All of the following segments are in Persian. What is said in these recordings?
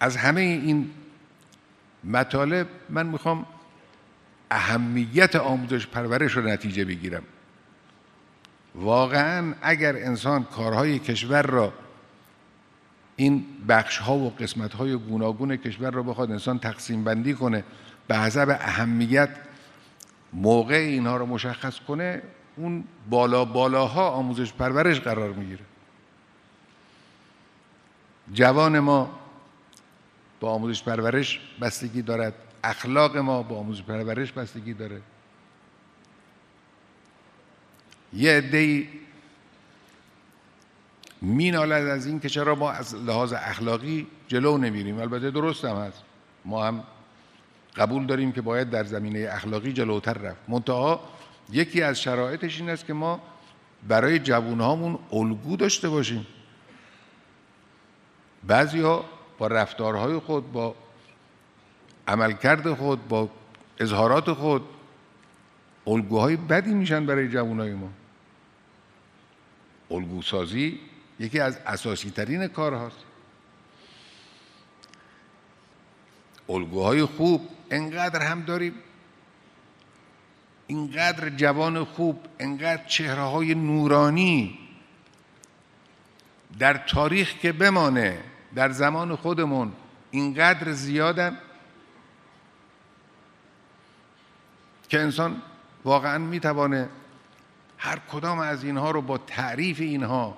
از همه این مطالب من می‌خوام اهمیت آموزش پرورش رو نتیجه بگیرم. واقعا اگر انسان کارهای کشور را این بخش ها و قسمت های گوناگون کشور را بخواد انسان تقسیم بندی کنه به حسب اهمیت موقع اینها رو مشخص کنه اون بالا بالاها آموزش پرورش قرار می‌گیره. جوان ما با آموزش پرورش بستگی دارد. اخلاق ما با آموزش پرورش بستگی داره یه عده‌ای مینالد از این که چرا ما از لحاظ اخلاقی جلو نمیریم. البته درست هم هست. ما هم قبول داریم که باید در زمینه اخلاقی جلوتر رفت. منتها یکی از شرایطش این است که ما برای جوانهامون الگو داشته باشیم. بعضی ها با رفتارهای خود با عملکرد خود با اظهارات خود الگوهای بدی میشن برای جوانای ما. الگو سازی یکی از اساسی ترین کار هاست الگوهای خوب انقدر هم داریم. اینقدر جوان خوب انقدر چهره های نورانی در تاریخ که بمانه. در زمان خودمون اینقدر زیادن که انسان واقعا می‌توانه هر کدام از اینها رو با تعریف اینها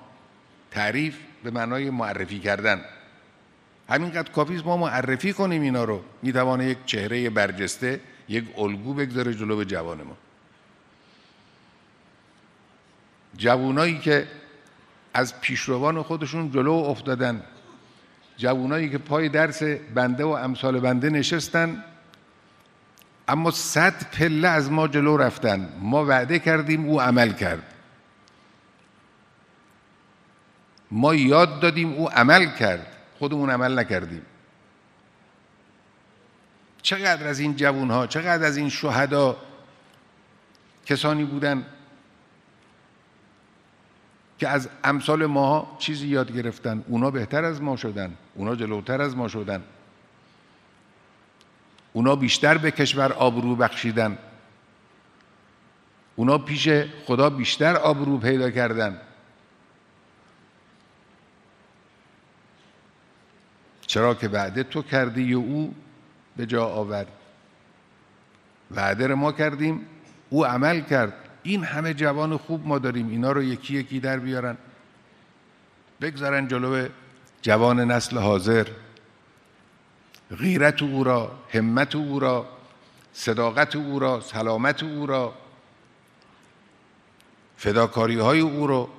تعریف به معنای معرفی کردن. همینقدر کافیست ما معرفی کنیم اینا رو می‌توانه یک چهره برجسته یک الگو بگذاره جلو به جوان ما. جوانایی که از پیشروان خودشون جلو افتادن. جوانایی که پای درس بنده و امثال بنده نشستن اما صد پله از ما جلو رفتن. ما وعده کردیم او عمل کرد. ما یاد دادیم او عمل کرد. خودمون عمل نکردیم. چقدر از این جوون ها چقدر از این شهدا کسانی بودن که از امثال ماها چیزی یاد گرفتن. اونا بهتر از ما شدن. اونا جلوتر از ما شدن. اونا بیشتر به کشور آبرو بخشیدن. اونا پیش خدا بیشتر آبرو پیدا کردن. چرا که وعده تو کردی و او به جا آورد. وعده ما کردیم. او عمل کرد. این همه جوان خوب ما داریم اینا رو یکی یکی در بیارن. بگذارن جلو جوان نسل حاضر. غیرت او را همت او را صداقت او را سلامت او را فداکاری های او رو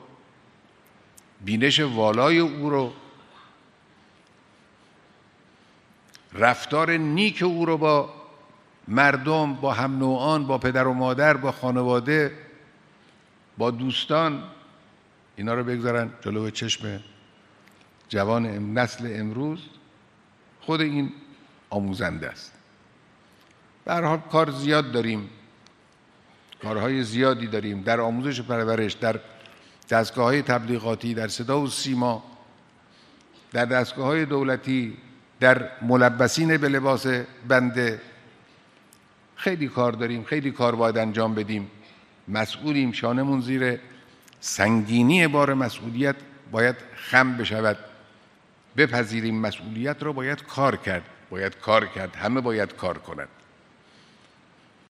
بینش والای او رو رفتار نیک او رو با مردم با هم نوعان با پدر و مادر با خانواده با دوستان اینا رو بگذارن جلو چشم جوان نسل امروز. خود این آموزنده است. به حال کار زیاد داریم. کارهای زیادی داریم. در آموزش پرورش در دستگاه های تبلیغاتی در صدا و سیما در دستگاه های دولتی در ملبسین به لباس بنده خیلی کار داریم خیلی کار باید انجام بدیم. مسئولیم شانمون زیر سنگینی بار مسئولیت باید خم بشود. بپذیریم مسئولیت رو باید کار کرد. باید کار کرد. همه باید کار کنند.